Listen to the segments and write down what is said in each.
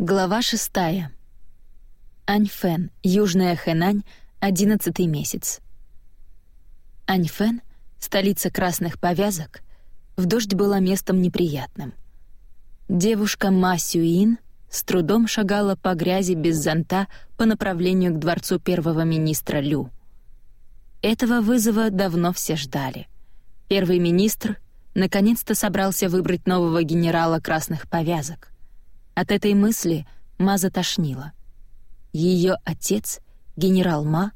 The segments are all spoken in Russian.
Глава шестая. Аньфэн, Южная Хэнань, одиннадцатый месяц. Аньфэн, столица красных повязок, в дождь была местом неприятным. Девушка Ма Сюин с трудом шагала по грязи без зонта по направлению к дворцу первого министра Лю. Этого вызова давно все ждали. Первый министр наконец-то собрался выбрать нового генерала красных повязок — от этой мысли Ма затошнила. Ее отец, генерал Ма,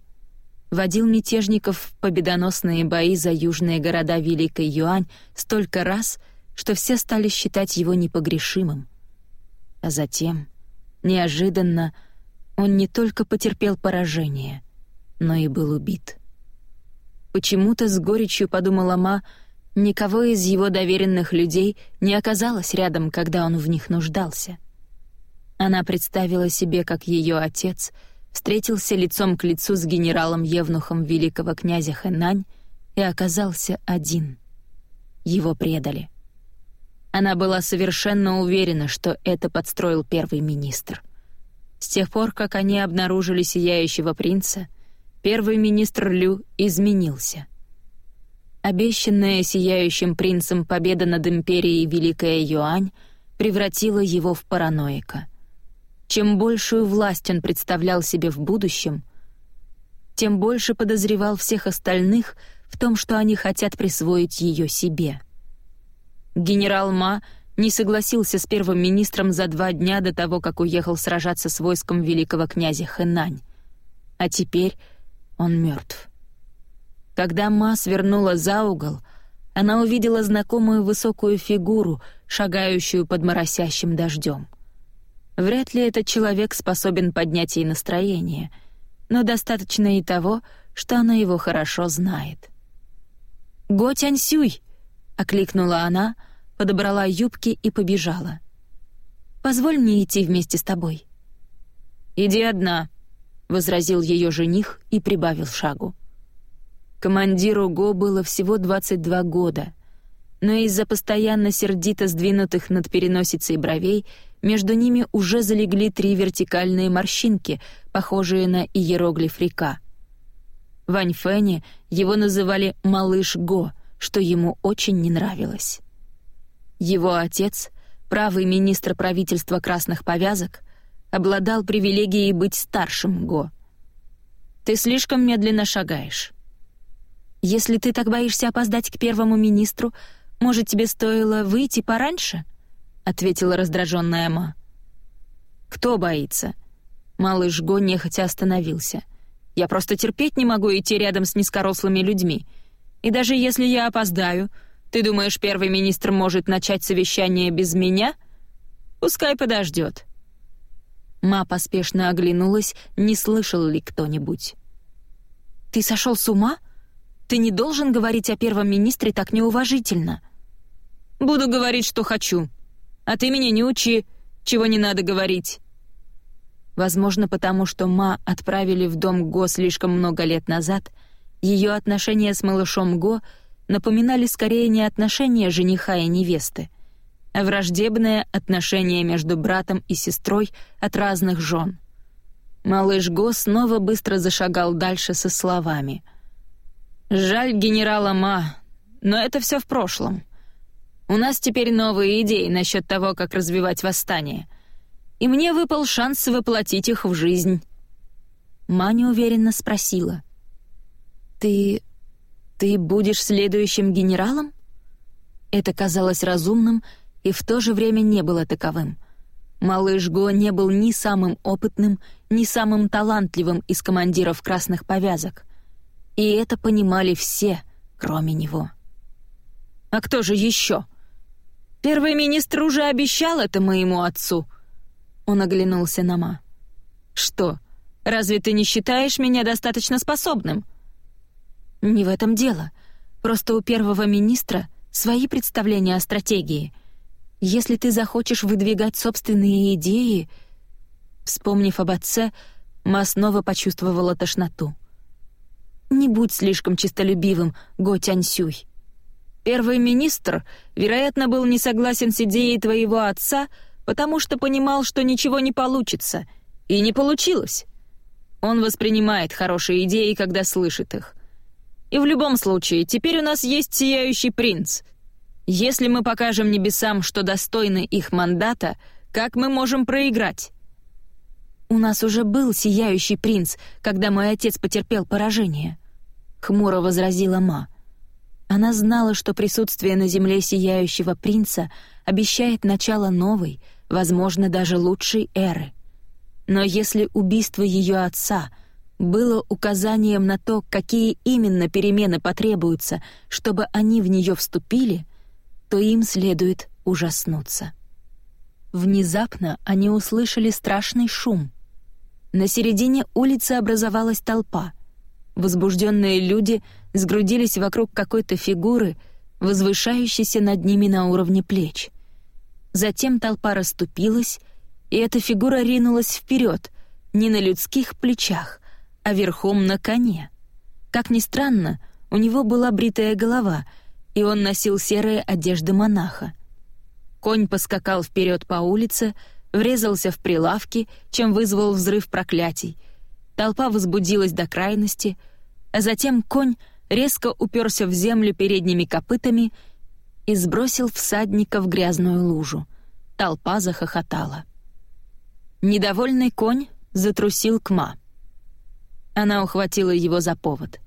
водил мятежников в победоносные бои за южные города Великой Юань столько раз, что все стали считать его непогрешимым. А затем, неожиданно, он не только потерпел поражение, но и был убит. Почему-то с горечью подумала Ма, никого из его доверенных людей не оказалось рядом, когда он в них нуждался. Она представила себе, как ее отец встретился лицом к лицу с генералом-евнухом великого князя Хэнань и оказался один. Его предали. Она была совершенно уверена, что это подстроил первый министр. С тех пор, как они обнаружили сияющего принца, первый министр Лю изменился. Обещанная сияющим принцем победа над империей Великая Юань превратила его в параноика — чем большую власть он представлял себе в будущем, тем больше подозревал всех остальных в том, что они хотят присвоить ее себе. Генерал Ма не согласился с первым министром за два дня до того, как уехал сражаться с войском великого князя Хэнань. А теперь он мертв. Когда Ма свернула за угол, она увидела знакомую высокую фигуру, шагающую под моросящим дождем. Вряд ли этот человек способен поднять ей настроение, но достаточно и того, что она его хорошо знает. «Го Тяньсюй!» — окликнула она, подобрала юбки и побежала. «Позволь мне идти вместе с тобой». «Иди одна», — возразил ее жених и прибавил шагу. Командиру Го было всего 22 года, но из-за постоянно сердито сдвинутых над переносицей бровей — между ними уже залегли три вертикальные морщинки, похожие на иероглиф река. В Аньфэне его называли «малыш Го», что ему очень не нравилось. Его отец, правый министр правительства красных повязок, обладал привилегией быть старшим Го. «Ты слишком медленно шагаешь». «Если ты так боишься опоздать к первому министру, может, тебе стоило выйти пораньше?» — ответила раздраженная Ма. «Кто боится?» Малыш Го нехотя остановился. «Я просто терпеть не могу идти рядом с низкорослыми людьми. И даже если я опоздаю, ты думаешь, первый министр может начать совещание без меня? Пускай подождет». Ма поспешно оглянулась, не слышал ли кто-нибудь. «Ты сошел с ума? Ты не должен говорить о первом министре так неуважительно». «Буду говорить, что хочу», а ты меня не учи, чего не надо говорить». Возможно, потому что Ма отправили в дом Го слишком много лет назад, ее отношения с малышом Го напоминали скорее не отношения жениха и невесты, а враждебное отношение между братом и сестрой от разных жен. Малыш Го снова быстро зашагал дальше со словами. «Жаль генерала Ма, но это все в прошлом. У нас теперь новые идеи насчет того, как развивать восстание. И мне выпал шанс воплотить их в жизнь». Маня уверенно спросила. «Ты... ты будешь следующим генералом?» Это казалось разумным и в то же время не было таковым. Малыш Го не был ни самым опытным, ни самым талантливым из командиров красных повязок. И это понимали все, кроме него. «А кто же еще?» Первый министр уже обещал это моему отцу». Он оглянулся на Ма. «Что, разве ты не считаешь меня достаточно способным?» «Не в этом дело. Просто у первого министра свои представления о стратегии. Если ты захочешь выдвигать собственные идеи...» Вспомнив об отце, Ма снова почувствовала тошноту. «Не будь слишком чистолюбивым, Го Тяньсюй. Первый министр, вероятно, был не согласен с идеей твоего отца, потому что понимал, что ничего не получится. И не получилось. Он воспринимает хорошие идеи, когда слышит их. И в любом случае, теперь у нас есть сияющий принц. Если мы покажем небесам, что достойны их мандата, как мы можем проиграть? У нас уже был сияющий принц, когда мой отец потерпел поражение. Хмуро возразила Ма. Она знала, что присутствие на земле сияющего принца обещает начало новой, возможно, даже лучшей эры. Но если убийство ее отца было указанием на то, какие именно перемены потребуются, чтобы они в нее вступили, то им следует ужаснуться. Внезапно они услышали страшный шум. На середине улицы образовалась толпа. Возбужденные люди сгрудились вокруг какой-то фигуры, возвышающейся над ними на уровне плеч. Затем толпа расступилась, и эта фигура ринулась вперед, не на людских плечах, а верхом на коне. Как ни странно, у него была бритая голова, и он носил серые одежды монаха. Конь поскакал вперед по улице, врезался в прилавки, чем вызвал взрыв проклятий. Толпа возбудилась до крайности, а затем конь резко уперся в землю передними копытами и сбросил всадника в грязную лужу. Толпа захохотала. Недовольный конь затрусил к Ма. Она ухватила его за повод.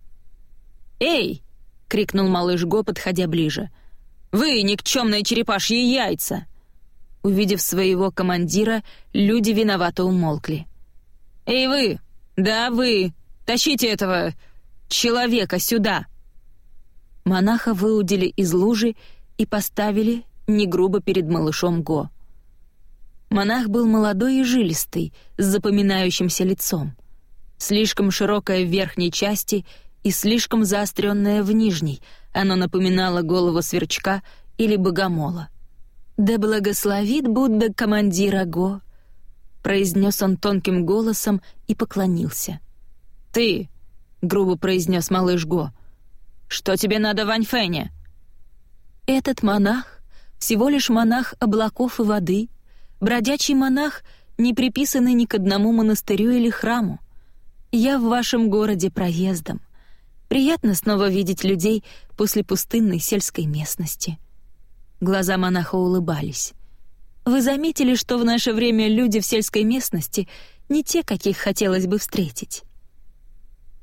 «Эй!» — крикнул малыш Го, подходя ближе. «Вы, никчемные черепашьи яйца!» Увидев своего командира, люди виновато умолкли. «Эй вы! Да вы! Тащите этого человека сюда!» Монаха выудили из лужи и поставили не грубо перед малышом Го. Монах был молодой и жилистый, с запоминающимся лицом. Слишком широкое в верхней части и слишком заостренное в нижней, оно напоминало голову сверчка или богомола. «Да благословит Будда командира Го», — произнес он тонким голосом и поклонился. «Ты», — грубо произнес малыш Го, — «что тебе надо в Аньфэне?» «Этот монах — всего лишь монах облаков и воды», бродячий монах, не приписанный ни к одному монастырю или храму. Я в вашем городе проездом. Приятно снова видеть людей после пустынной сельской местности». Глаза монаха улыбались. «Вы заметили, что в наше время люди в сельской местности не те, каких хотелось бы встретить?»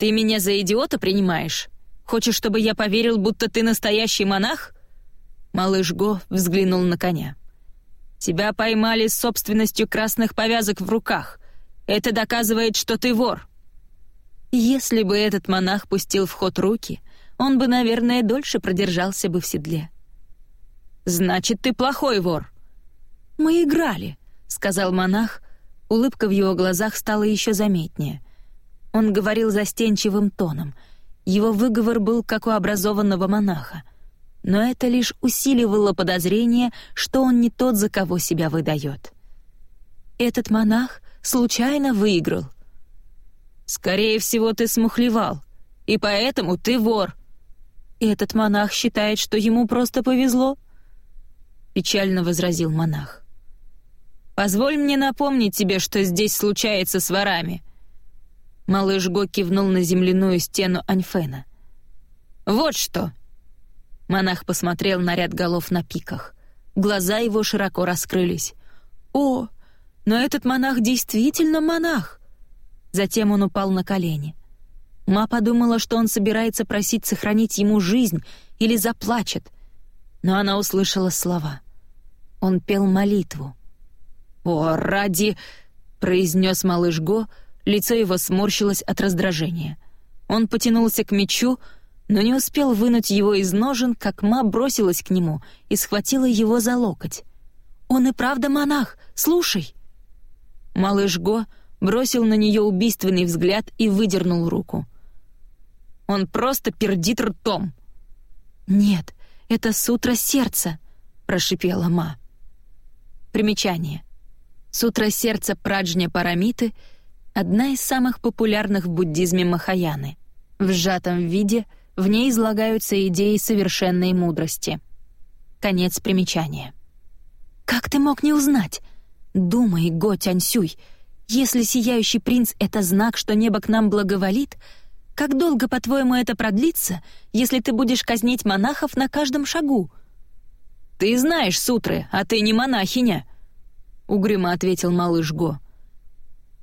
«Ты меня за идиота принимаешь? Хочешь, чтобы я поверил, будто ты настоящий монах?» Малыш Го взглянул на коня. Тебя поймали с собственностью красных повязок в руках. Это доказывает, что ты вор». Если бы этот монах пустил в ход руки, он бы, наверное, дольше продержался бы в седле. «Значит, ты плохой вор». «Мы играли», — сказал монах. Улыбка в его глазах стала еще заметнее. Он говорил застенчивым тоном. Его выговор был как у образованного монаха но это лишь усиливало подозрение, что он не тот, за кого себя выдает. Этот монах случайно выиграл. «Скорее всего, ты смухлевал, и поэтому ты вор». «Этот монах считает, что ему просто повезло», — печально возразил монах. «Позволь мне напомнить тебе, что здесь случается с ворами». Малыш Го кивнул на земляную стену Аньфена. «Вот что!» Монах посмотрел на ряд голов на пиках. Глаза его широко раскрылись. «О, но этот монах действительно монах!» Затем он упал на колени. Ма подумала, что он собирается просить сохранить ему жизнь или заплачет, но она услышала слова. Он пел молитву. «О, ради...» — произнес малыш Го, лицо его сморщилось от раздражения. Он потянулся к мечу, но не успел вынуть его из ножен, как Ма бросилась к нему и схватила его за локоть. «Он и правда монах! Слушай!» Малыш Го бросил на нее убийственный взгляд и выдернул руку. «Он просто пердит ртом!» «Нет, это сутра сердца!» — прошипела Ма. Примечание. Сутра сердца Праджня Парамиты — одна из самых популярных в буддизме Махаяны. В сжатом виде — в ней излагаются идеи совершенной мудрости. Конец примечания. «Как ты мог не узнать?» Думай, Го Тяньсюй, если сияющий принц — это знак, что небо к нам благоволит, как долго, по-твоему, это продлится, если ты будешь казнить монахов на каждом шагу?» «Ты знаешь сутры, а ты не монахиня», — угрюмо ответил малыш Го.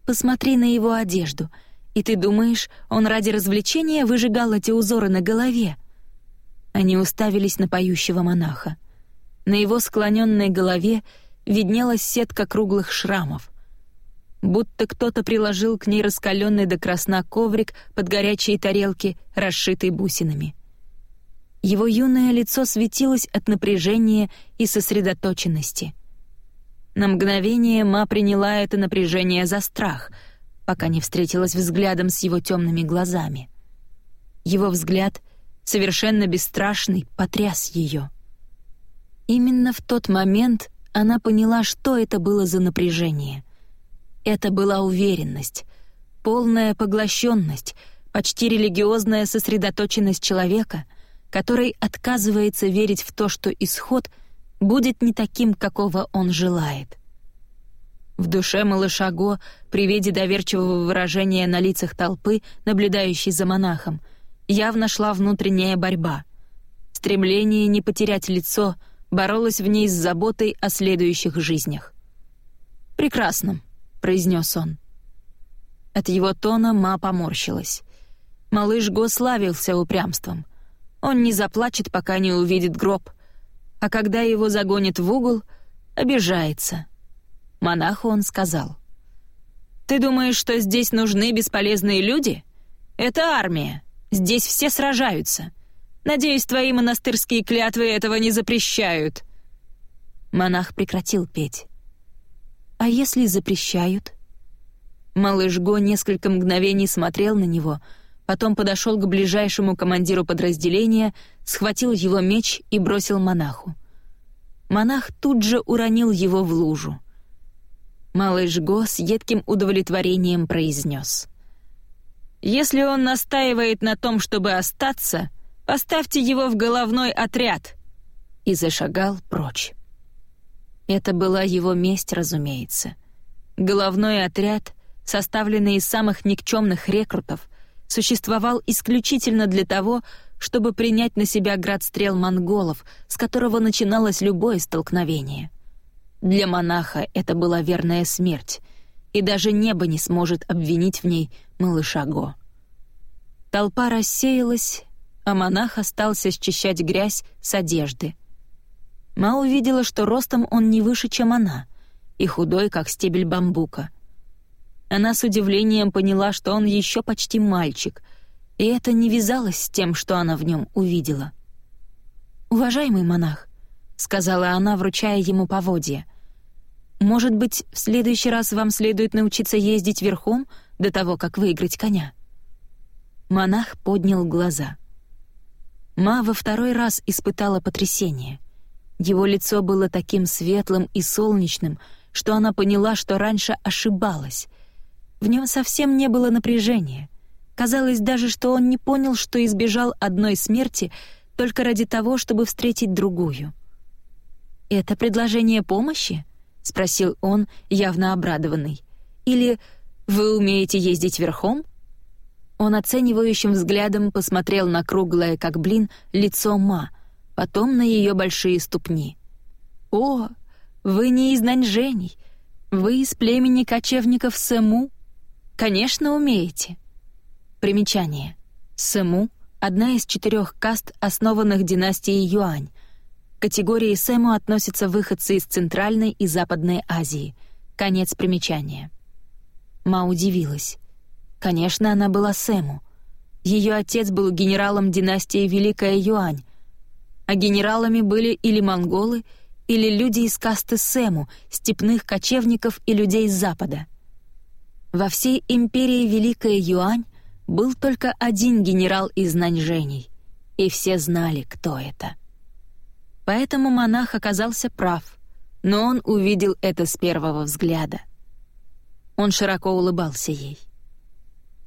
«Посмотри на его одежду, и ты думаешь, он ради развлечения выжигал эти узоры на голове?» Они уставились на поющего монаха. На его склоненной голове виднелась сетка круглых шрамов. Будто кто-то приложил к ней раскаленный до красна коврик под горячие тарелки, расшитый бусинами. Его юное лицо светилось от напряжения и сосредоточенности. На мгновение Ма приняла это напряжение за страх, пока не встретилась взглядом с его темными глазами. Его взгляд, совершенно бесстрашный, потряс ее. Именно в тот момент она поняла, что это было за напряжение. Это была уверенность, полная поглощенность, почти религиозная сосредоточенность человека, который отказывается верить в то, что исход будет не таким, какого он желает. В душе малыша Го, при виде доверчивого выражения на лицах толпы, наблюдающей за монахом, явно шла внутренняя борьба. Стремление не потерять лицо — боролась в ней с заботой о следующих жизнях. «Прекрасно», — произнес он. От его тона Ма поморщилась. Малыш Го славился упрямством. Он не заплачет, пока не увидит гроб, а когда его загонят в угол, обижается. Монаху он сказал. «Ты думаешь, что здесь нужны бесполезные люди? Это армия. Здесь все сражаются. Надеюсь, твои монастырские клятвы этого не запрещают». Монах прекратил петь. «А если запрещают?» Малыш Го несколько мгновений смотрел на него, потом подошел к ближайшему командиру подразделения, схватил его меч и бросил монаху. Монах тут же уронил его в лужу. Малыш Го с едким удовлетворением произнес. «Если он настаивает на том, чтобы остаться, Поставьте его в головной отряд!» И зашагал прочь. Это была его месть, разумеется. Головной отряд, составленный из самых никчемных рекрутов, существовал исключительно для того, чтобы принять на себя град стрел монголов, с которого начиналось любое столкновение. Для монаха это была верная смерть, и даже небо не сможет обвинить в ней малыша Го. Толпа рассеялась, а монах остался счищать грязь с одежды. Ма увидела, что ростом он не выше, чем она, и худой, как стебель бамбука. Она с удивлением поняла, что он еще почти мальчик, и это не вязалось с тем, что она в нем увидела. «Уважаемый монах», — сказала она, вручая ему поводья, «может быть, в следующий раз вам следует научиться ездить верхом до того, как выиграть коня?» Монах поднял глаза — Ма во второй раз испытала потрясение. Его лицо было таким светлым и солнечным, что она поняла, что раньше ошибалась. В нем совсем не было напряжения. Казалось даже, что он не понял, что избежал одной смерти только ради того, чтобы встретить другую. «Это предложение помощи?» — спросил он, явно обрадованный. «Или вы умеете ездить верхом?» Он оценивающим взглядом посмотрел на круглое, как блин, лицо Ма, потом на ее большие ступни. «О, вы не из Наньжэней, вы из племени кочевников Сэму? Конечно, умеете». Примечание. Сэму — одна из четырех каст, основанных династией Юань. К категории Сэму относятся выходцы из Центральной и Западной Азии. Конец примечания. Ма удивилась. Конечно, она была Сэму. Ее отец был генералом династии Великая Юань, а генералами были или монголы, или люди из касты Сэму, степных кочевников и людей с Запада. Во всей империи Великая Юань был только один генерал из Наньжэней, и все знали, кто это. Поэтому монах оказался прав, но он увидел это с первого взгляда. Он широко улыбался ей.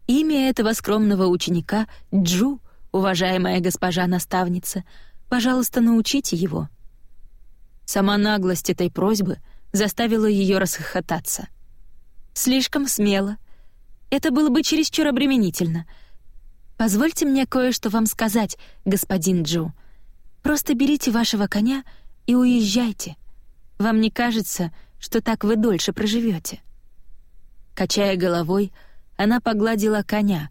Имя этого скромного ученика — Джу, уважаемая госпожа наставница. Пожалуйста, научите его». Сама наглость этой просьбы заставило ее расхохотаться. «Слишком смело. Это было бы чересчур обременительно. Позвольте мне кое-что вам сказать, господин Джу. Просто берите вашего коня и уезжайте. Вам не кажется, что так вы дольше проживете?» Качая головой, она погладила коня.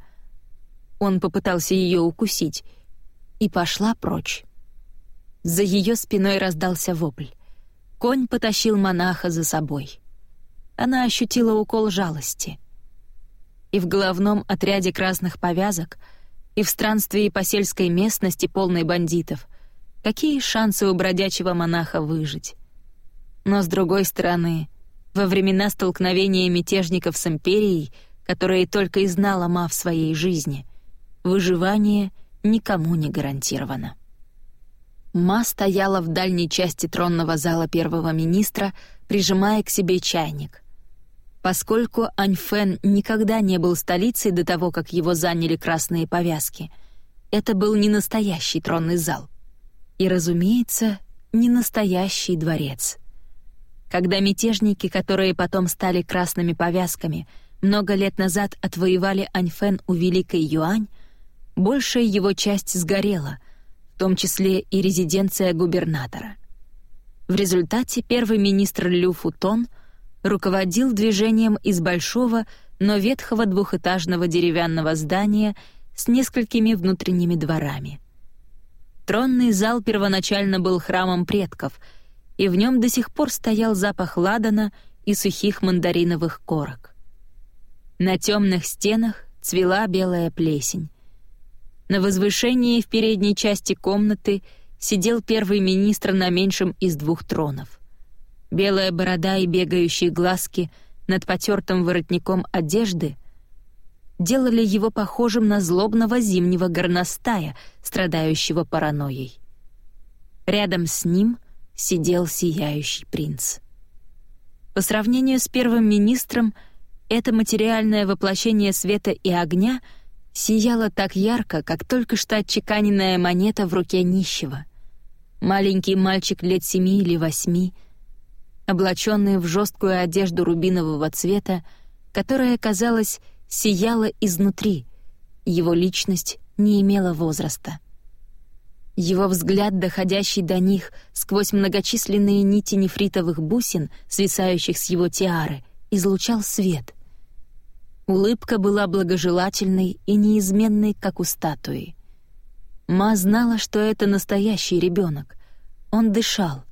Он попытался ее укусить и пошла прочь. За ее спиной раздался вопль. Конь потащил монаха за собой. Она ощутила укол жалости. И в головном отряде красных повязок, и в странстве по сельской местности, полной бандитов, какие шансы у бродячего монаха выжить? Но, с другой стороны, во времена столкновения мятежников с империей, которые только и знала Ма в своей жизни, выживание никому не гарантировано. Ма стояла в дальней части тронного зала первого министра, прижимая к себе чайник. Поскольку Аньфэн никогда не был столицей до того, как его заняли красные повязки, это был не настоящий тронный зал. И, разумеется, не настоящий дворец. Когда мятежники, которые потом стали красными повязками, много лет назад отвоевали Аньфэн у Великой Юань, большая его часть сгорела — том числе и резиденция губернатора. В результате первый министр Лю Футон руководил движением из большого, но ветхого двухэтажного деревянного здания с несколькими внутренними дворами. Тронный зал первоначально был храмом предков, и в нем до сих пор стоял запах ладана и сухих мандариновых корок. На темных стенах цвела белая плесень, на возвышении в передней части комнаты сидел первый министр на меньшем из двух тронов. Белая борода и бегающие глазки над потертым воротником одежды делали его похожим на злобного зимнего горностая, страдающего паранойей. Рядом с ним сидел сияющий принц. По сравнению с первым министром, это материальное воплощение света и огня — сияла так ярко, как только что отчеканенная монета в руке нищего. Маленький мальчик лет семи или восьми, облаченный в жесткую одежду рубинового цвета, которая, казалось, сияла изнутри. Его личность не имела возраста. Его взгляд, доходящий до них сквозь многочисленные нити нефритовых бусин, свисающих с его тиары, излучал свет — Улыбка была благожелательной и неизменной, как у статуи. Ма знала, что это настоящий ребенок. Он дышал.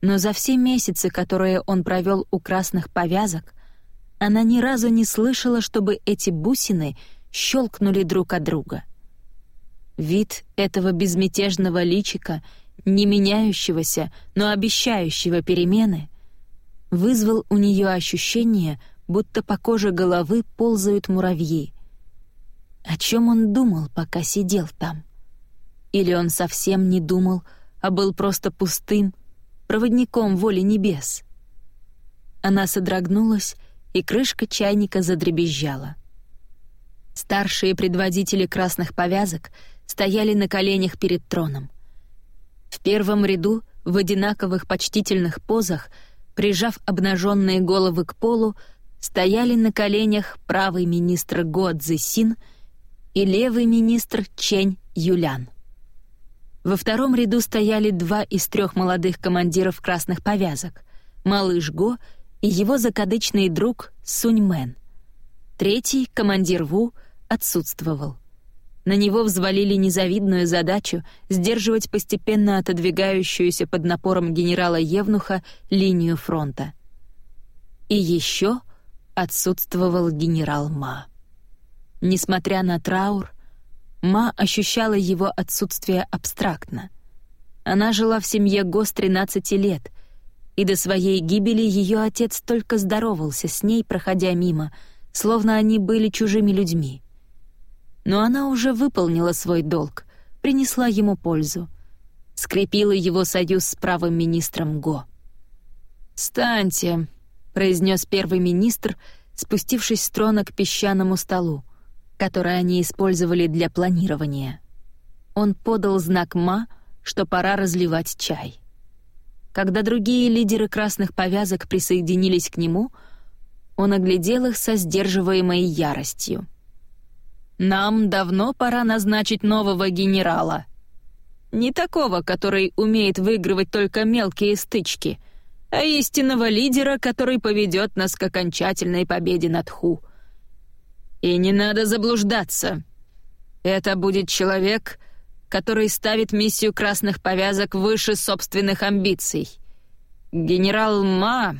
Но за все месяцы, которые он провел у красных повязок, она ни разу не слышала, чтобы эти бусины щелкнули друг от друга. Вид этого безмятежного личика, не меняющегося, но обещающего перемены, вызвал у нее ощущение — будто по коже головы ползают муравьи. О чем он думал, пока сидел там? Или он совсем не думал, а был просто пустым, проводником воли небес? Она содрогнулась, и крышка чайника задребезжала. Старшие предводители красных повязок стояли на коленях перед троном. В первом ряду, в одинаковых почтительных позах, прижав обнаженные головы к полу, стояли на коленях правый министр Го Цзисин и левый министр Чень Юлян. Во втором ряду стояли два из трех молодых командиров красных повязок — малыш Го и его закадычный друг Сунь Мэн. Третий, командир Ву, отсутствовал. На него взвалили незавидную задачу сдерживать постепенно отодвигающуюся под напором генерала Евнуха линию фронта. И еще отсутствовал генерал Ма. Несмотря на траур, Ма ощущала его отсутствие абстрактно. Она жила в семье Го с 13 лет, и до своей гибели ее отец только здоровался с ней, проходя мимо, словно они были чужими людьми. Но она уже выполнила свой долг, принесла ему пользу, скрепила его союз с правым министром Го. «Станьте», произнес первый министр, спустившись с трона к песчаному столу, который они использовали для планирования. Он подал знак Ма, что пора разливать чай. когда другие лидеры красных повязок присоединились к нему, он оглядел их со сдерживаемой яростью. «Нам давно пора назначить нового генерала. Не такого, который умеет выигрывать только мелкие стычки, а истинного лидера, который поведет нас к окончательной победе над Ху. И не надо заблуждаться. Это будет человек, который ставит миссию красных повязок выше собственных амбиций. Генерал Ма...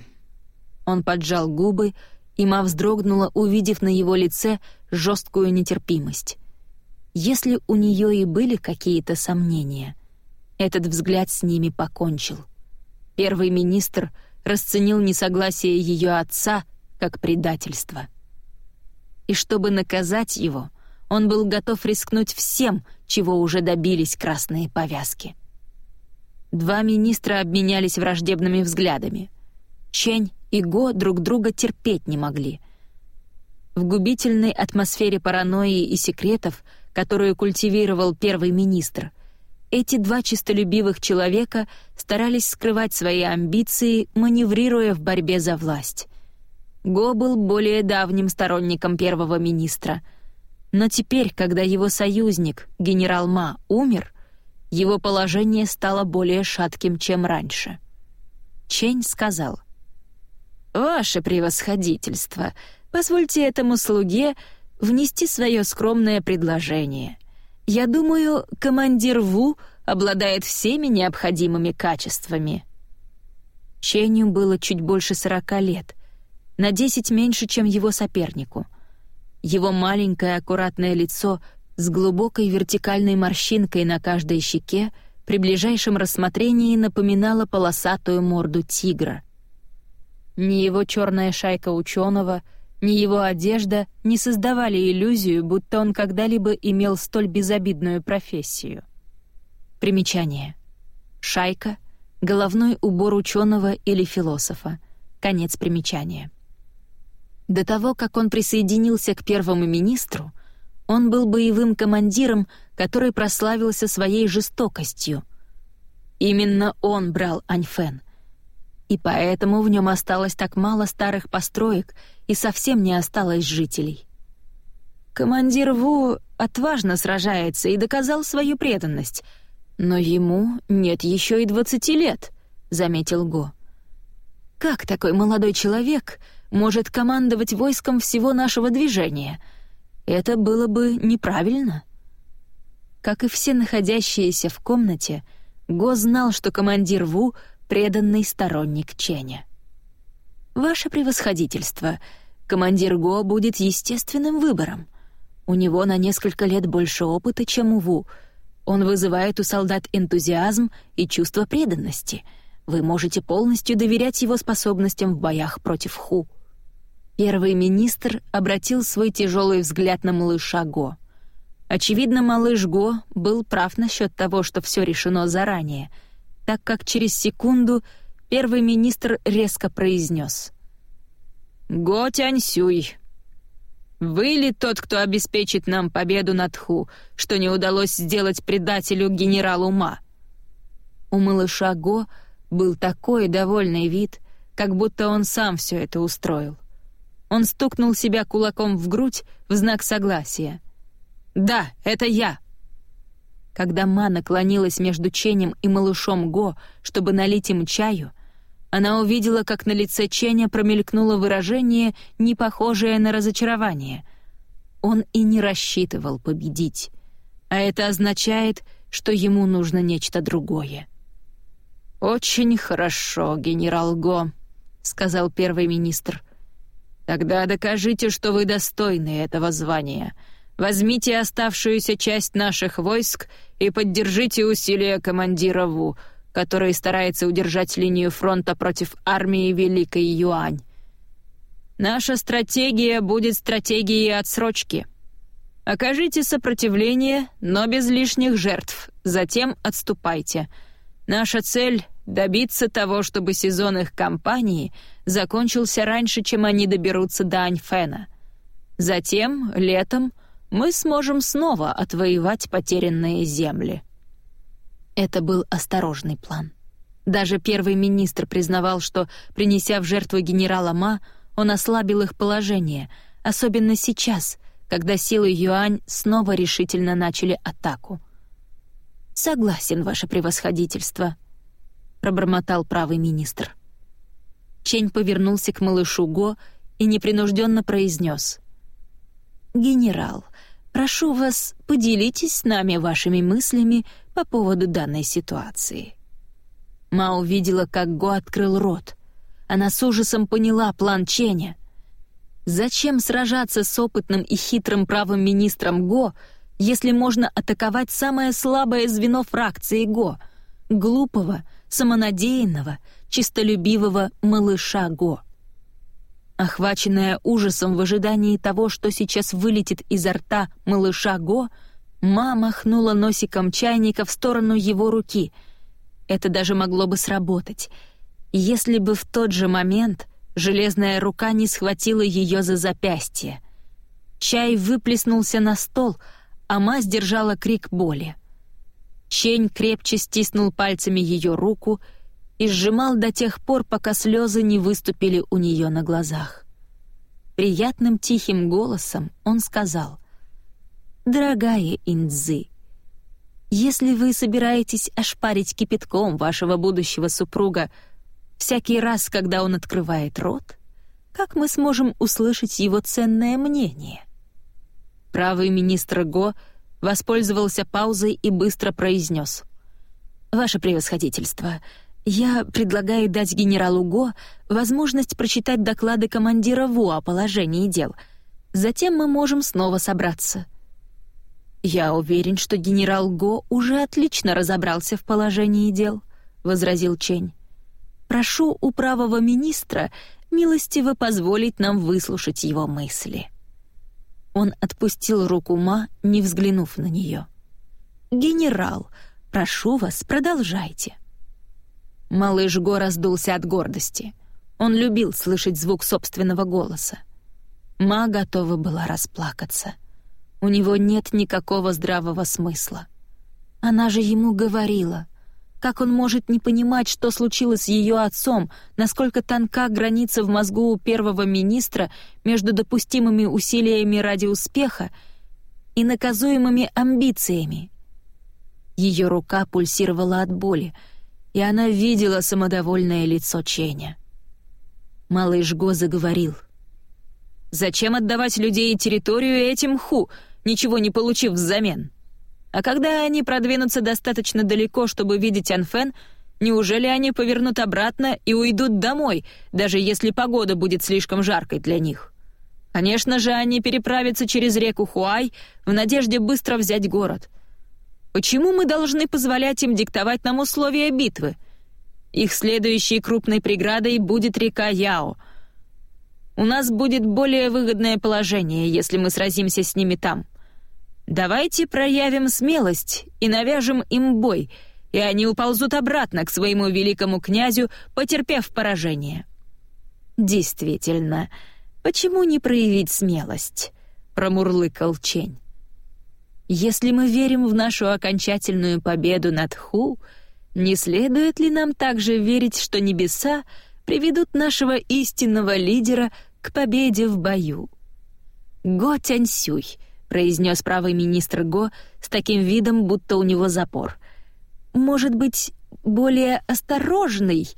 Он поджал губы, и Ма вздрогнула, увидев на его лице жесткую нетерпимость. Если у нее и были какие-то сомнения, этот взгляд с ними покончил. Первый министр расценил несогласие ее отца как предательство. И чтобы наказать его, он был готов рискнуть всем, чего уже добились красные повязки. Два министра обменялись враждебными взглядами. Чень и Го друг друга терпеть не могли. В губительной атмосфере паранойи и секретов, которую культивировал первый министр, эти два честолюбивых человека старались скрывать свои амбиции, маневрируя в борьбе за власть. Го был более давним сторонником первого министра — но теперь, когда его союзник, генерал Ма, умер, его положение стало более шатким, чем раньше. Чень сказал, «Ваше превосходительство, позвольте этому слуге внести свое скромное предложение. Я думаю, командир Ву обладает всеми необходимыми качествами». Ченью было чуть больше сорока лет, на десять меньше, чем его сопернику — его маленькое аккуратное лицо с глубокой вертикальной морщинкой на каждой щеке при ближайшем рассмотрении напоминало полосатую морду тигра. Ни его черная шайка ученого, ни его одежда не создавали иллюзию, будто он когда-либо имел столь безобидную профессию. Примечание. Шайка — головной убор ученого или философа. Конец примечания. До того, как он присоединился к первому министру, он был боевым командиром, который прославился своей жестокостью. Именно он брал Аньфен. И поэтому в нем осталось так мало старых построек и совсем не осталось жителей. Командир Ву отважно сражается и доказал свою преданность, но ему нет еще и двадцати лет, — заметил Го. Как такой молодой человек — может командовать войском всего нашего движения. Это было бы неправильно. Как и все находящиеся в комнате, Го знал, что командир Ву — преданный сторонник Ченя. «Ваше превосходительство, командир Го будет естественным выбором. У него на несколько лет больше опыта, чем у Ву. Он вызывает у солдат энтузиазм и чувство преданности. Вы можете полностью доверять его способностям в боях против Ху». Первый министр обратил свой тяжелый взгляд на малыша Го. Очевидно, малыш Го был прав насчет того, что все решено заранее, так как через секунду первый министр резко произнес. «Го Тяньсюй, вы ли тот, кто обеспечит нам победу над Ху, что не удалось сделать предателю генералу Ма?» У малыша Го был такой довольный вид, как будто он сам все это устроил. Он стукнул себя кулаком в грудь в знак согласия. «Да, это я!» Когда Ма наклонилась между Ченем и малышом Го, чтобы налить им чаю, она увидела, как на лице Ченя промелькнуло выражение, не похожее на разочарование. Он и не рассчитывал победить. А это означает, что ему нужно нечто другое. «Очень хорошо, генерал Го», — сказал первый министр. Тогда докажите, что вы достойны этого звания. Возьмите оставшуюся часть наших войск и поддержите усилия командира Ву, который старается удержать линию фронта против армии Великой Юань. Наша стратегия будет стратегией отсрочки. Окажите сопротивление, но без лишних жертв, затем отступайте. Наша цель — добиться того, чтобы сезон их кампании — закончился раньше, чем они доберутся до Аньфена. Затем, летом, мы сможем снова отвоевать потерянные земли. Это был осторожный план. Даже первый министр признавал, что, принеся в жертву генерала Ма, он ослабил их положение, особенно сейчас, когда силы Юань снова решительно начали атаку. «Согласен, ваше превосходительство», — пробормотал правый министр. Чень повернулся к малышу Го и непринужденно произнес. «Генерал, прошу вас, поделитесь с нами вашими мыслями по поводу данной ситуации». Ма увидела, как Го открыл рот. Она с ужасом поняла план Ченя. Зачем сражаться с опытным и хитрым правым министром Го, если можно атаковать самое слабое звено фракции Го — глупого, самонадеянного, чистолюбивого малыша Го? Охваченная ужасом в ожидании того, что сейчас вылетит изо рта малыша Го, мама махнула носиком чайника в сторону его руки. Это даже могло бы сработать, если бы в тот же момент железная рука не схватила ее за запястье. Чай выплеснулся на стол, а ма сдержала крик боли. Чень крепче стиснул пальцами ее руку — и сжимал до тех пор, пока слезы не выступили у нее на глазах. Приятным тихим голосом он сказал, «Дорогая Индзы, если вы собираетесь ошпарить кипятком вашего будущего супруга всякий раз, когда он открывает рот, как мы сможем услышать его ценное мнение?» Правый министр Го воспользовался паузой и быстро произнес, «Ваше превосходительство, — я предлагаю дать генералу Го возможность прочитать доклады командира ВО о положении дел. Затем мы можем снова собраться. Я уверен, что генерал Го уже отлично разобрался в положении дел, возразил Чень. Прошу у правого министра милостиво позволить нам выслушать его мысли. Он отпустил руку Ма, не взглянув на нее. «Генерал, прошу вас, продолжайте». Малыш Го раздулся от гордости. Он любил слышать звук собственного голоса. Ма готова была расплакаться. У него нет никакого здравого смысла. Она же ему говорила. Как он может не понимать, что случилось с ее отцом, насколько тонка граница в мозгу у первого министра между допустимыми усилиями ради успеха и наказуемыми амбициями? Ее рука пульсировала от боли — и она видела самодовольное лицо Ченя. Малыш Го заговорил. «Зачем отдавать людей и территорию этим ху, ничего не получив взамен? А когда они продвинутся достаточно далеко, чтобы видеть Анфен, неужели они повернут обратно и уйдут домой, даже если погода будет слишком жаркой для них?» Конечно же, они переправятся через реку Хуай в надежде быстро взять город. Почему мы должны позволять им диктовать нам условия битвы? Их следующей крупной преградой будет река Яо. У нас будет более выгодное положение, если мы сразимся с ними там. Давайте проявим смелость и навяжем им бой, и они уползут обратно к своему великому князю, потерпев поражение. Действительно, почему не проявить смелость? промурлыкал Чень. Если мы верим в нашу окончательную победу над Ху, не следует ли нам также верить, что небеса приведут нашего истинного лидера к победе в бою? Го Тяньсюй, произнес правый министр Го с таким видом, будто у него запор. Может быть, более осторожный?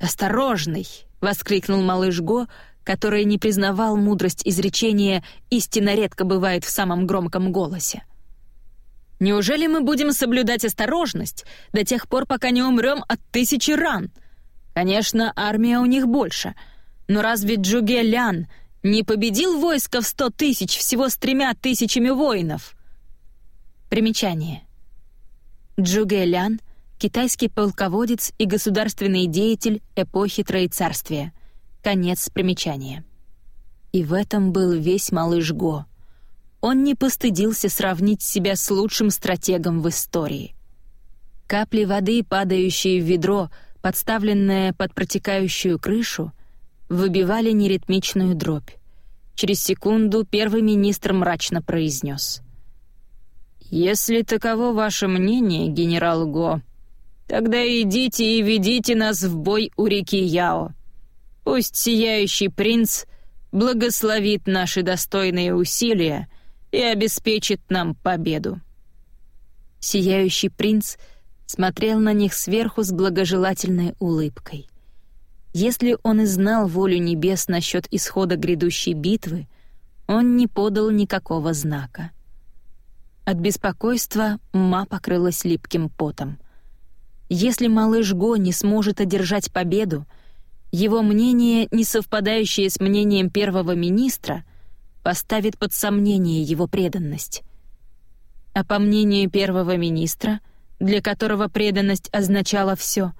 Осторожный, воскликнул малыш Го, который не признавал мудрость изречения «истина редко бывает в самом громком голосе». Неужели мы будем соблюдать осторожность до тех пор, пока не умрем от тысячи ран? Конечно, армия у них больше. Но разве Джуге Лян не победил войско в сто тысяч всего с тремя тысячами воинов? Примечание. Джуге Лян — китайский полководец и государственный деятель эпохи Троецарствия — Конец примечания. И в этом был весь малыш Го. Он не постыдился сравнить себя с лучшим стратегом в истории. Капли воды, падающие в ведро, подставленное под протекающую крышу, выбивали неритмичную дробь. Через секунду первый министр мрачно произнес. «Если таково ваше мнение, генерал Го, Тогда идите и ведите нас в бой у реки Яо. Пусть сияющий принц благословит наши достойные усилия и обеспечит нам победу». Сияющий принц смотрел на них сверху с благожелательной улыбкой. Если он и знал волю небес насчет исхода грядущей битвы, он не подал никакого знака. От беспокойства Ма покрылась липким потом. Если малыш Го не сможет одержать победу, его мнение, не совпадающее с мнением первого министра, поставит под сомнение его преданность. А по мнению первого министра, для которого преданность означала все,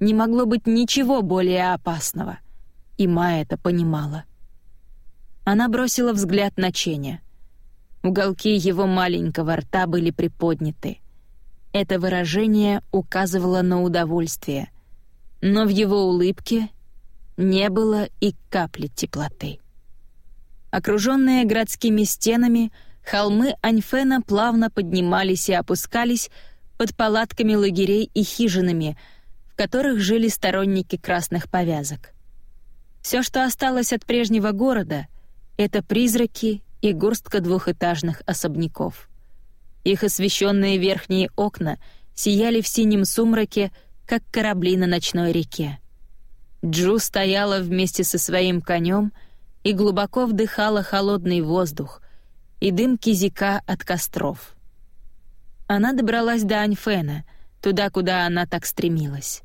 не могло быть ничего более опасного. И Ма это понимала. Она бросила взгляд на Ченя. Уголки его маленького рта были приподняты. Это выражение указывало на удовольствие, но в его улыбке не было и капли теплоты. Окруженные городскими стенами, холмы Аньфена плавно поднимались и опускались под палатками лагерей и хижинами, которых жили сторонники красных повязок. Все, что осталось от прежнего города, — это призраки и горстка двухэтажных особняков. Их освещенные верхние окна сияли в синем сумраке, как корабли на ночной реке. Джу стояла вместе со своим конем и глубоко вдыхала холодный воздух и дым кизика от костров. Она добралась до Аньфена, туда, куда она так стремилась.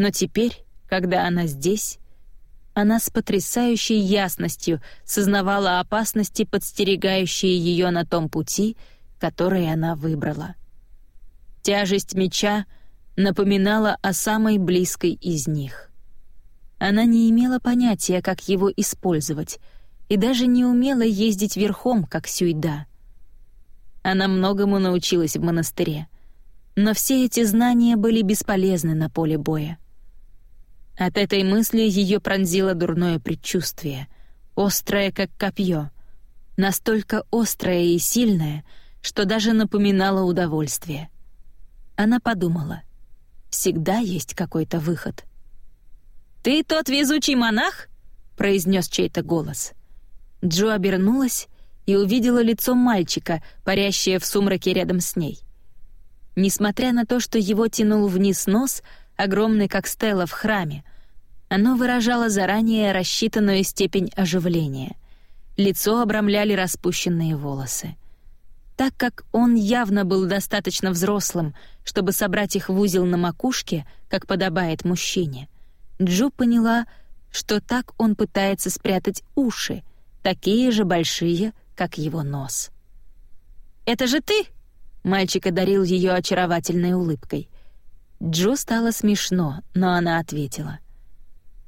Но теперь, когда она здесь, она с потрясающей ясностью сознавала опасности, подстерегающие ее на том пути, который она выбрала. Тяжесть меча напоминала о самой близкой из них. Она не имела понятия, как его использовать, и даже не умела ездить верхом, как Сюйда. Она многому научилась в монастыре, но все эти знания были бесполезны на поле боя. От этой мысли ее пронзило дурное предчувствие, острое, как копье, настолько острое и сильное, что даже напоминало удовольствие. Она подумала, всегда есть какой-то выход. «Ты тот везучий монах?» — произнес чей-то голос. Джо обернулась и увидела лицо мальчика, парящее в сумраке рядом с ней. Несмотря на то, что его тянул вниз нос, огромный как стела в храме, оно выражало заранее рассчитанную степень оживления. Лицо обрамляли распущенные волосы. Так как он явно был достаточно взрослым, чтобы собрать их в узел на макушке, как подобает мужчине, Джу поняла, что так он пытается спрятать уши, такие же большие, как его нос. «Это же ты?» — мальчик одарил ее очаровательной улыбкой. Джу стало смешно, но она ответила —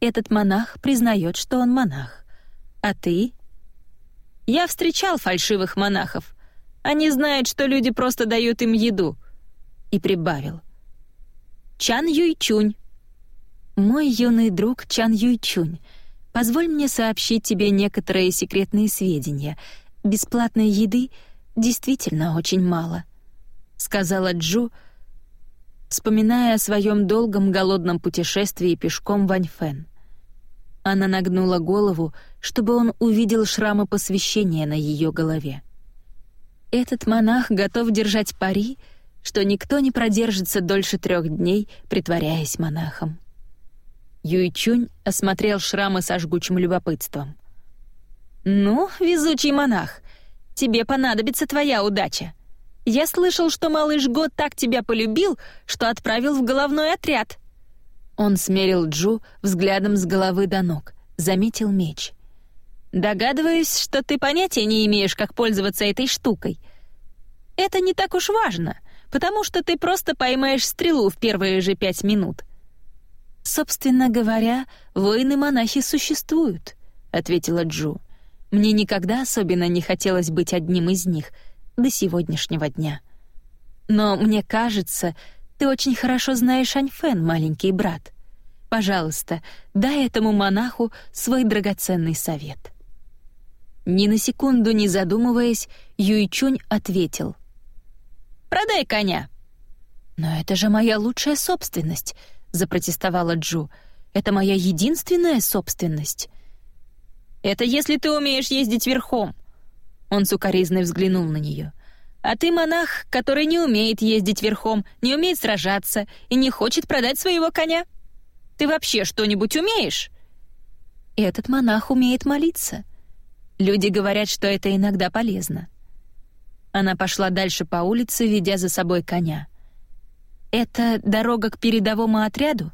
этот монах признает, что он монах. А ты? Я встречал фальшивых монахов. Они знают, что люди просто дают им еду. И прибавил. Чан Юйчунь. Мой юный друг Чан Юйчунь, позволь мне сообщить тебе некоторые секретные сведения. Бесплатной еды действительно очень мало, сказала Джу, вспоминая о своем долгом голодном путешествии пешком в Аньфэн. Она нагнула голову, чтобы он увидел шрамы посвящения на ее голове. Этот монах готов держать пари, что никто не продержится дольше трех дней, притворяясь монахом. Юйчунь осмотрел шрамы со жгучим любопытством. «Ну, везучий монах, тебе понадобится твоя удача. Я слышал, что малыш Год так тебя полюбил, что отправил в головной отряд. Он смерил Джу взглядом с головы до ног, заметил меч. «Догадываюсь, что ты понятия не имеешь, как пользоваться этой штукой. Это не так уж важно, потому что ты просто поймаешь стрелу в первые же пять минут». «Собственно говоря, воины-монахи существуют», — ответила Джу. «Мне никогда особенно не хотелось быть одним из них до сегодняшнего дня. Но мне кажется, ты очень хорошо знаешь Аньфен, маленький брат. Пожалуйста, дай этому монаху свой драгоценный совет». Ни на секунду не задумываясь, Юйчунь ответил. «Продай коня». «Но это же моя лучшая собственность», — запротестовала Джу. «Это моя единственная собственность». «Это если ты умеешь ездить верхом». Он сукоризной взглянул на нее. «А ты монах, который не умеет ездить верхом, не умеет сражаться и не хочет продать своего коня. Ты вообще что-нибудь умеешь?» «Этот монах умеет молиться. Люди говорят, что это иногда полезно». Она пошла дальше по улице, ведя за собой коня. «Это дорога к передовому отряду?»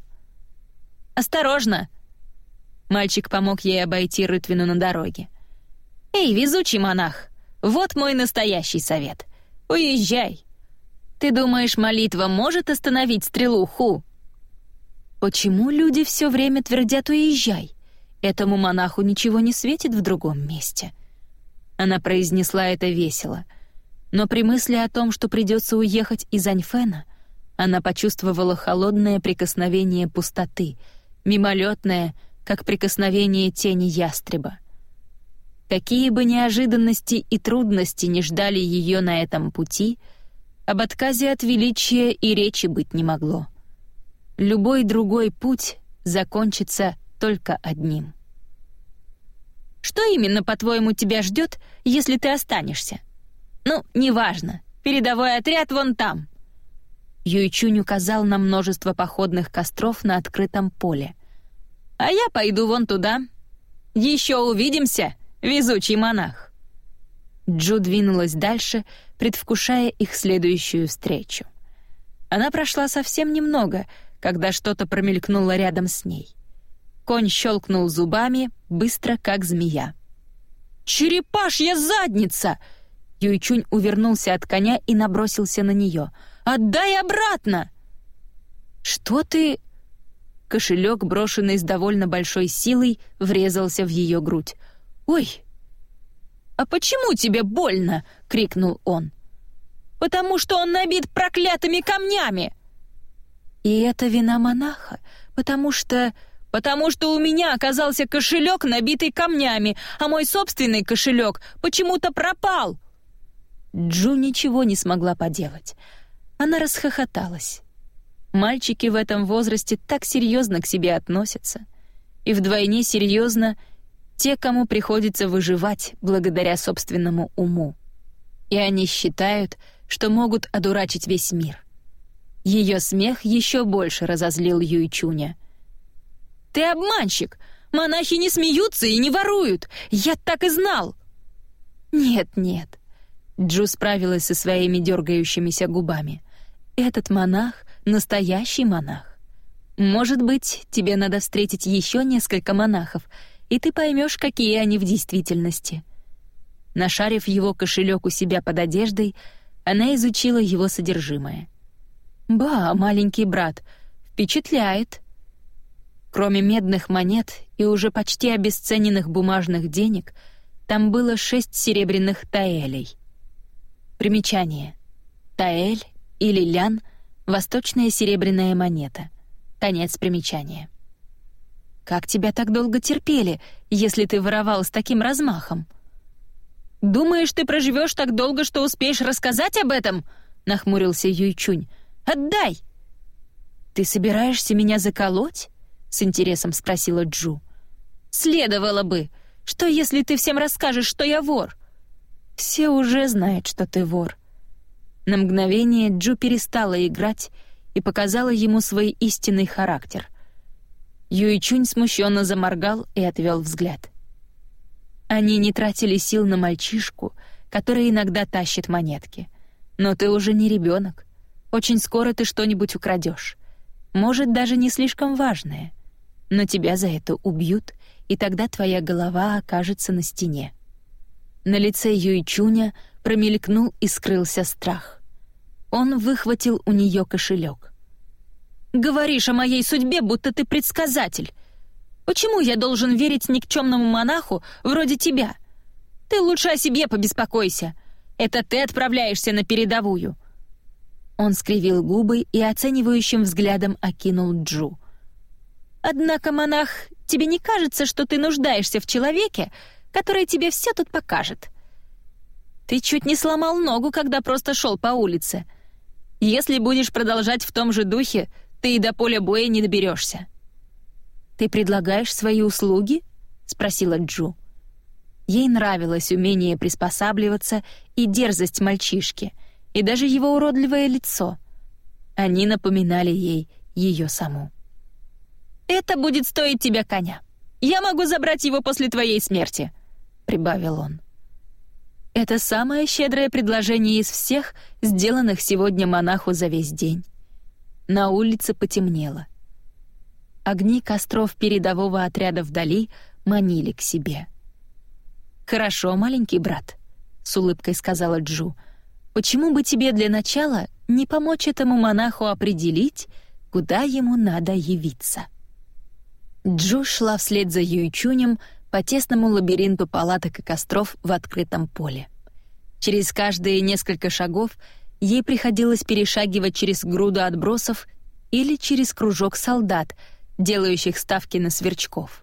«Осторожно!» Мальчик помог ей обойти рытвину на дороге. «Эй, везучий монах, вот мой настоящий совет. Уезжай. Ты думаешь, молитва может остановить стрелу Ху?» «Почему люди все время твердят «уезжай»? Этому монаху ничего не светит в другом месте». Она произнесла это весело. Но при мысли о том, что придется уехать из Аньфена, она почувствовала холодное прикосновение пустоты, мимолетное — как прикосновение тени ястреба. Какие бы неожиданности и трудности не ждали ее на этом пути, об отказе от величия и речи быть не могло. Любой другой путь закончится только одним. «Что именно, по-твоему, тебя ждет, если ты останешься?» «Ну, неважно. Передовой отряд вон там». Юйчунь указал на множество походных костров на открытом поле. А я пойду вон туда. Еще увидимся, везучий монах. Джу двинулась дальше, предвкушая их следующую встречу. Она прошла совсем немного, когда что-то промелькнуло рядом с ней. Конь щелкнул зубами, быстро, как змея. «Черепашья задница!» Юйчунь увернулся от коня и набросился на нее. «Отдай обратно!» «Что ты...» Кошелек, брошенный с довольно большой силой, врезался в ее грудь. «Ой!» «А почему тебе больно?» — крикнул он. «Потому что он набит проклятыми камнями!» «И это вина монаха, потому что...» «Потому что у меня оказался кошелек, набитый камнями, а мой собственный кошелек почему-то пропал!» Джу ничего не смогла поделать. Она расхохоталась. Мальчики в этом возрасте так серьезно к себе относятся. И вдвойне серьезно те, кому приходится выживать благодаря собственному уму. И они считают, что могут одурачить весь мир. Ее смех еще больше разозлил Юйчуня. «Ты обманщик! Монахи не смеются и не воруют! Я так и знал!» «Нет-нет», — Джу справилась со своими дергающимися губами. «Этот монах настоящий монах. Может быть, тебе надо встретить еще несколько монахов, и ты поймешь, какие они в действительности. Нашарив его кошелек у себя под одеждой, она изучила его содержимое. «Ба, маленький брат, впечатляет!» Кроме медных монет и уже почти обесцененных бумажных денег, там было шесть серебряных таэлей. Примечание. Таэль или лян — Восточная серебряная монета. Конец примечания. «Как тебя так долго терпели, если ты воровал с таким размахом?» «Думаешь, ты проживешь так долго, что успеешь рассказать об этом?» — нахмурился Юйчунь. «Отдай!» «Ты собираешься меня заколоть?» — с интересом спросила Джу. «Следовало бы. Что, если ты всем расскажешь, что я вор?» «Все уже знают, что ты вор», на мгновение Джу перестала играть и показала ему свой истинный характер. Юйчунь смущенно заморгал и отвел взгляд. Они не тратили сил на мальчишку, который иногда тащит монетки. Но ты уже не ребенок. Очень скоро ты что-нибудь украдешь. Может, даже не слишком важное. Но тебя за это убьют, и тогда твоя голова окажется на стене. На лице Юйчуня промелькнул и скрылся страх. Он выхватил у нее кошелек. «Говоришь о моей судьбе, будто ты предсказатель. Почему я должен верить никчемному монаху вроде тебя? Ты лучше о себе побеспокойся. Это ты отправляешься на передовую». Он скривил губы и оценивающим взглядом окинул Джу. «Однако, монах, тебе не кажется, что ты нуждаешься в человеке, который тебе все тут покажет?» Ты чуть не сломал ногу, когда просто шел по улице. Если будешь продолжать в том же духе, ты и до поля боя не доберешься. «Ты предлагаешь свои услуги?» — спросила Джу. Ей нравилось умение приспосабливаться и дерзость мальчишки, и даже его уродливое лицо. Они напоминали ей ее саму. «Это будет стоить тебя коня. Я могу забрать его после твоей смерти», — прибавил он. Это самое щедрое предложение из всех, сделанных сегодня монаху за весь день. На улице потемнело. Огни костров передового отряда вдали манили к себе. «Хорошо, маленький брат», — с улыбкой сказала Джу. «Почему бы тебе для начала не помочь этому монаху определить, куда ему надо явиться?» Джу шла вслед за Юйчунем, по тесному лабиринту палаток и костров в открытом поле. Через каждые несколько шагов ей приходилось перешагивать через груду отбросов или через кружок солдат, делающих ставки на сверчков.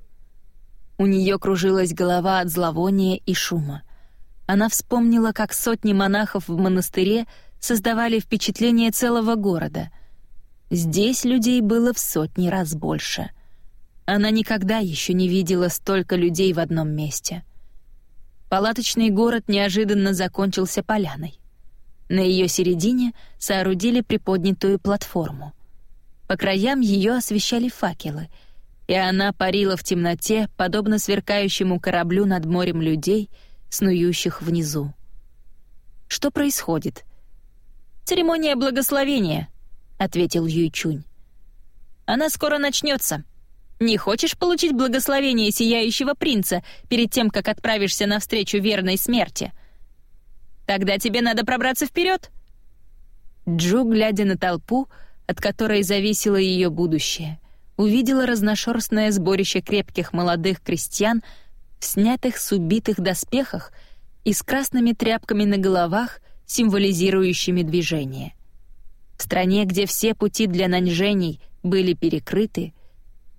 У нее кружилась голова от зловония и шума. Она вспомнила, как сотни монахов в монастыре создавали впечатление целого города. Здесь людей было в сотни раз больше — она никогда еще не видела столько людей в одном месте. Палаточный город неожиданно закончился поляной. На ее середине соорудили приподнятую платформу. По краям ее освещали факелы, и она парила в темноте, подобно сверкающему кораблю над морем людей, снующих внизу. Что происходит? «Церемония благословения», — ответил Юйчунь. «Она скоро начнется. Не хочешь получить благословение сияющего принца перед тем, как отправишься навстречу верной смерти? Тогда тебе надо пробраться вперед. Джо, глядя на толпу, от которой зависело ее будущее, увидела разношерстное сборище крепких молодых крестьян в снятых с убитых доспехах и с красными тряпками на головах, символизирующими движение. В стране, где все пути для наньжений были перекрыты,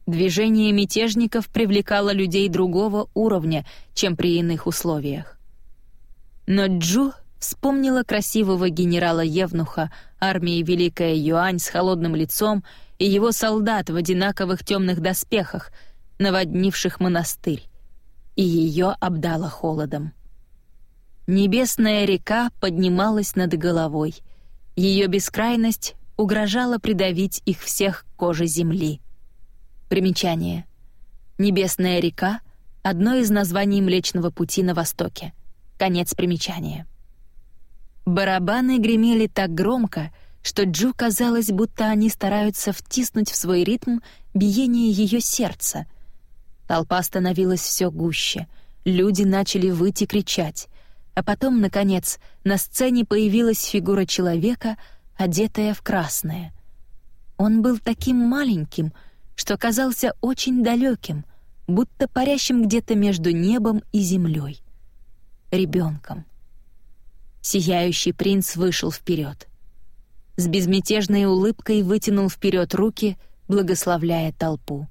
Движение мятежников привлекало людей другого уровня, чем при иных условиях. Но Джу вспомнила красивого генерала Евнуха армии Великая Юань с холодным лицом и его солдат в одинаковых темных доспехах, наводнивших монастырь, и ее обдало холодом. Небесная река поднималась над головой. Ее бескрайность угрожала придавить их всех к коже земли. Примечание. Небесная река — одно из названий Млечного Пути на Востоке. Конец примечания. Барабаны гремели так громко, что Джу казалось, будто они стараются втиснуть в свой ритм биение ее сердца. Толпа становилась все гуще, люди начали выйти кричать, а потом, наконец, на сцене появилась фигура человека, одетая в красное. Он был таким маленьким — что казался очень далеким, будто парящим где-то между небом и землей. Ребенком. Сияющий принц вышел вперед. С безмятежной улыбкой вытянул вперед руки, благословляя толпу.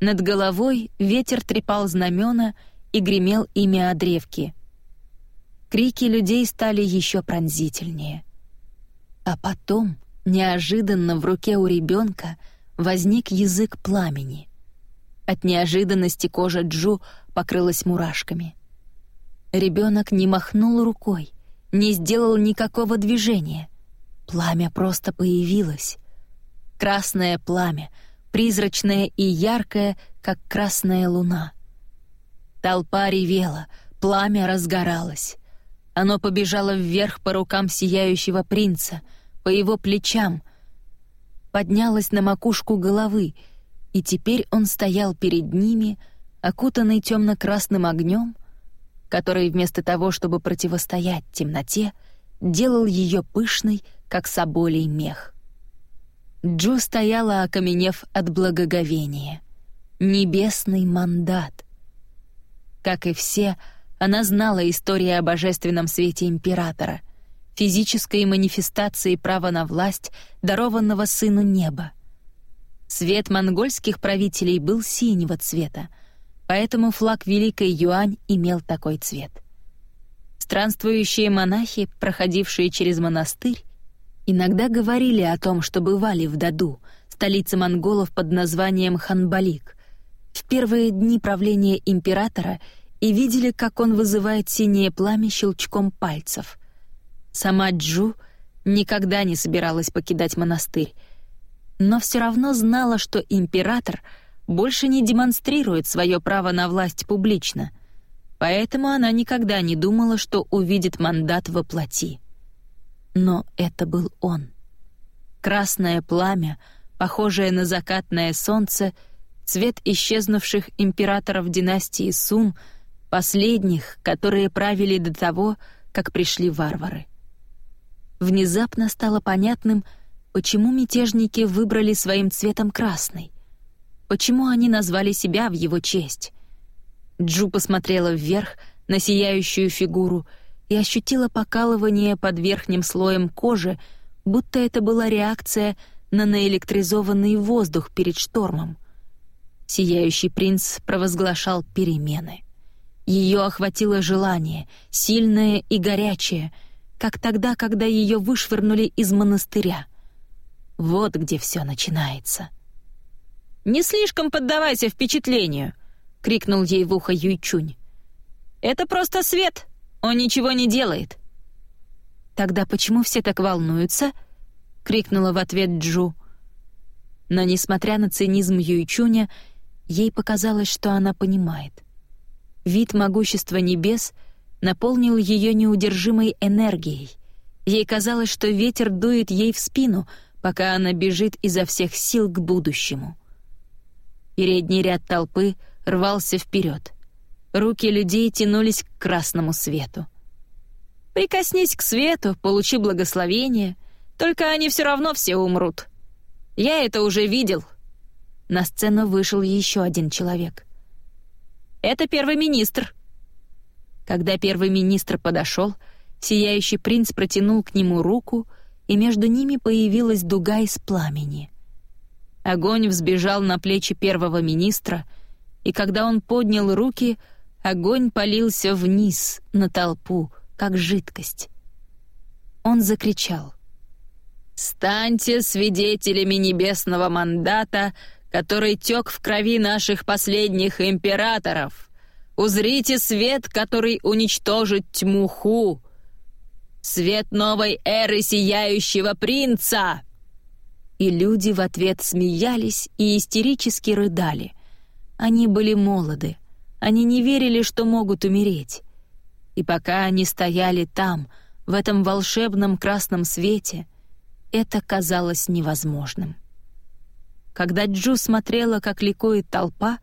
Над головой ветер трепал знамена и гремел имя древки. Крики людей стали еще пронзительнее. А потом, неожиданно в руке у ребенка, возник язык пламени. От неожиданности кожа Джу покрылась мурашками. Ребенок не махнул рукой, не сделал никакого движения. Пламя просто появилось. Красное пламя, призрачное и яркое, как красная луна. Толпа ревела, пламя разгоралось. Оно побежало вверх по рукам сияющего принца, по его плечам, поднялась на макушку головы, и теперь он стоял перед ними, окутанный темно-красным огнем, который вместо того, чтобы противостоять темноте, делал ее пышной, как соболей мех. Джо стояла, окаменев от благоговения. Небесный мандат. Как и все, она знала историю о божественном свете императора, физической манифестации права на власть, дарованного сыну неба. Свет монгольских правителей был синего цвета, поэтому флаг Великой Юань имел такой цвет. Странствующие монахи, проходившие через монастырь, Иногда говорили о том, что бывали в Даду, столице монголов под названием Ханбалик, в первые дни правления императора и видели, как он вызывает синее пламя щелчком пальцев. Сама Джу никогда не собиралась покидать монастырь, но все равно знала, что император больше не демонстрирует свое право на власть публично, поэтому она никогда не думала, что увидит мандат во плоти. Но это был он. Красное пламя, похожее на закатное солнце, цвет исчезнувших императоров династии Сун, последних, которые правили до того, как пришли варвары. Внезапно стало понятным, почему мятежники выбрали своим цветом красный. Почему они назвали себя в его честь? Джу посмотрела вверх на сияющую фигуру и ощутила покалывание под верхним слоем кожи, будто это была реакция на наэлектризованный воздух перед штормом. Сияющий принц провозглашал перемены. Ее охватило желание, сильное и горячее, как тогда, когда ее вышвырнули из монастыря. Вот где все начинается. «Не слишком поддавайся впечатлению!» — крикнул ей в ухо Юйчунь. «Это просто свет!» Он ничего не делает». «Тогда почему все так волнуются?» — крикнула в ответ Джу. Но, несмотря на цинизм Юйчуня, ей показалось, что она понимает. Вид могущества небес наполнил ее неудержимой энергией. Ей казалось, что ветер дует ей в спину, пока она бежит изо всех сил к будущему. Передний ряд толпы рвался вперед — Руки людей тянулись к красному свету. «Прикоснись к свету, получи благословение, только они все равно все умрут. Я это уже видел». На сцену вышел еще один человек. «Это первый министр». Когда первый министр подошел, сияющий принц протянул к нему руку, и между ними появилась дуга из пламени. Огонь взбежал на плечи первого министра, и когда он поднял руки — Огонь полился вниз, на толпу, как жидкость. Он закричал. «Станьте свидетелями небесного мандата, который тек в крови наших последних императоров. Узрите свет, который уничтожит тьму Ху. Свет новой эры сияющего принца!» И люди в ответ смеялись и истерически рыдали. Они были молоды, они не верили, что могут умереть. И пока они стояли там, в этом волшебном красном свете, это казалось невозможным. Когда Джу смотрела, как ликует толпа,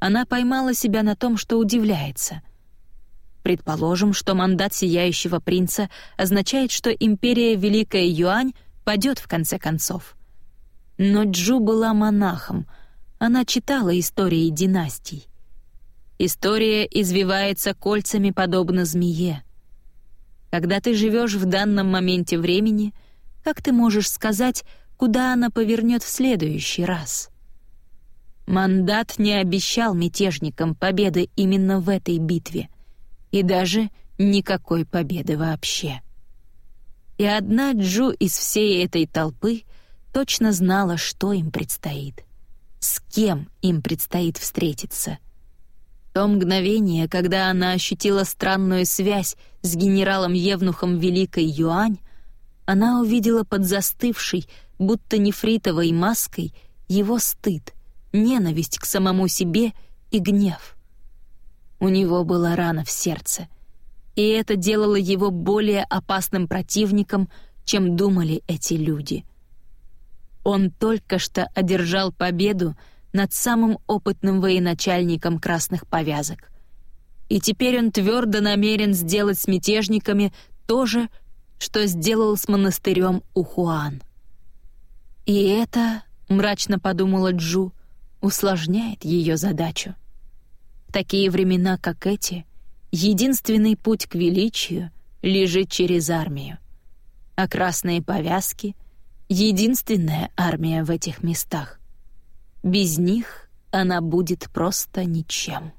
она поймала себя на том, что удивляется. Предположим, что мандат Сияющего Принца означает, что империя Великая Юань падет в конце концов. Но Джу была монахом, она читала истории династий. История извивается кольцами подобно змее. Когда ты живешь в данном моменте времени, как ты можешь сказать, куда она повернет в следующий раз? Мандат не обещал мятежникам победы именно в этой битве, и даже никакой победы вообще. И одна Джу из всей этой толпы точно знала, что им предстоит, с кем им предстоит встретиться — то мгновение, когда она ощутила странную связь с генералом-евнухом Великой Юань, она увидела под застывшей, будто нефритовой маской, его стыд, ненависть к самому себе и гнев. У него была рана в сердце, и это делало его более опасным противником, чем думали эти люди. Он только что одержал победу над самым опытным военачальником красных повязок. И теперь он твердо намерен сделать с мятежниками то же, что сделал с монастырем Ухуан. И это, мрачно подумала Джу, усложняет ее задачу. В такие времена, как эти, единственный путь к величию лежит через армию. А красные повязки — единственная армия в этих местах. Без них она будет просто ничем.